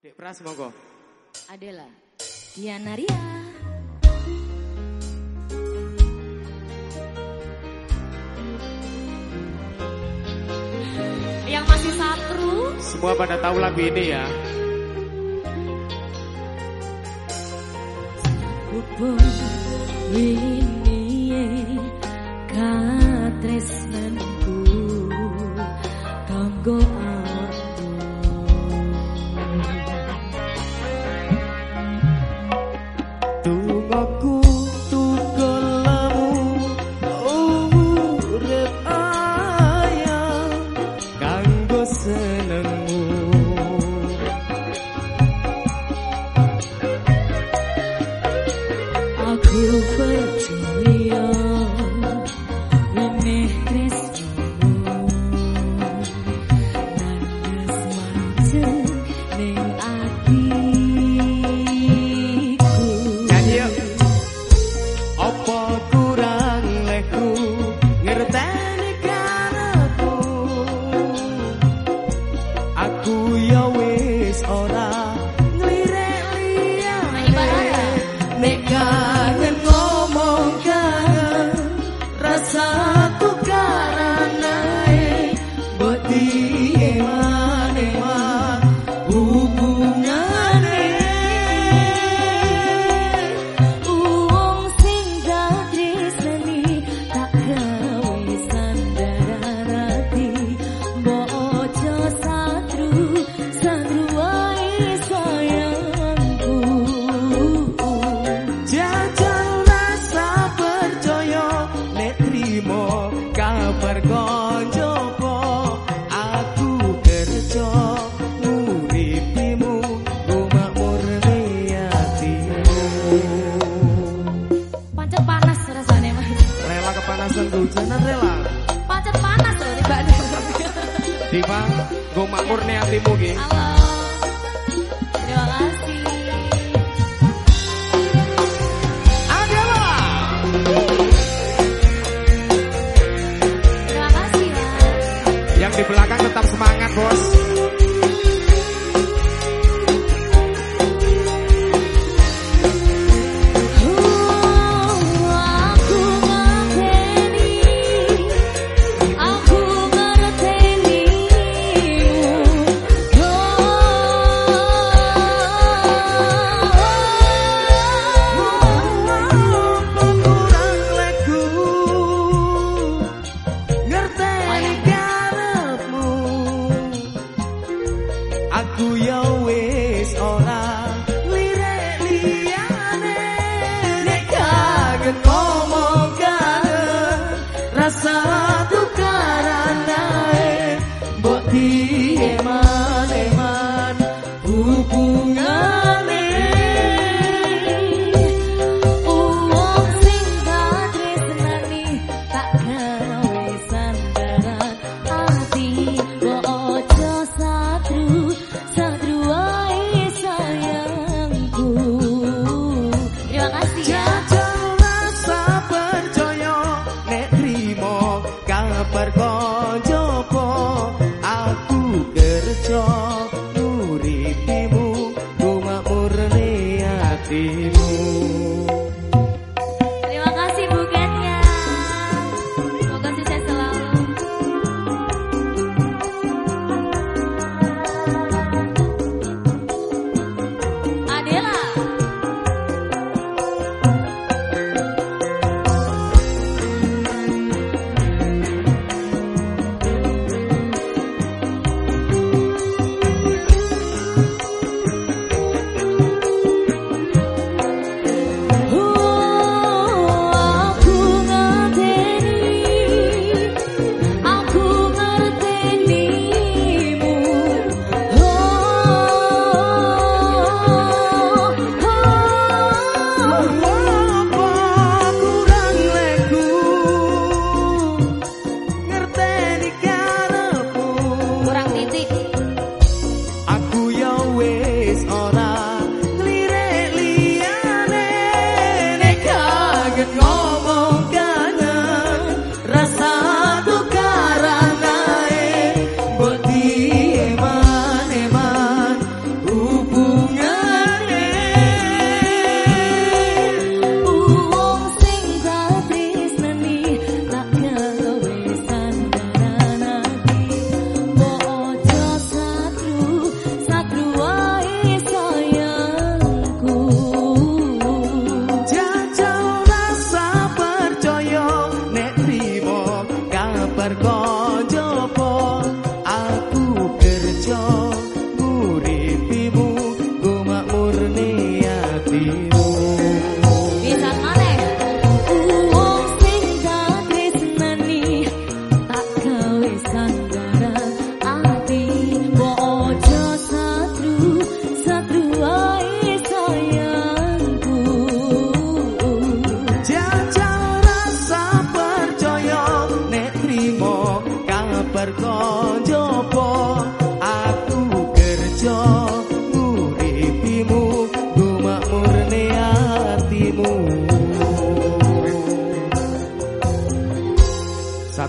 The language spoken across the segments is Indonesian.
Dek Pras monggo. Adela. Diana Ria. Yang masih satru. Semua pada tahu lagu ini ya. Aku ini katresnan you. Diva, gue makmurne hatimu ge. Halo. Terima kasih. Adela. Terima kasih, Mas. Yang di belakang tetap semangat, Bos. aku ya wis ora lirik liyane. Nek kagak ngomong rasa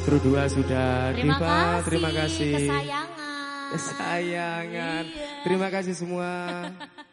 Satu dua sudah Terima Diva kasih. terima kasih Kesayangan. Kesayangan Iya. Terima kasih semua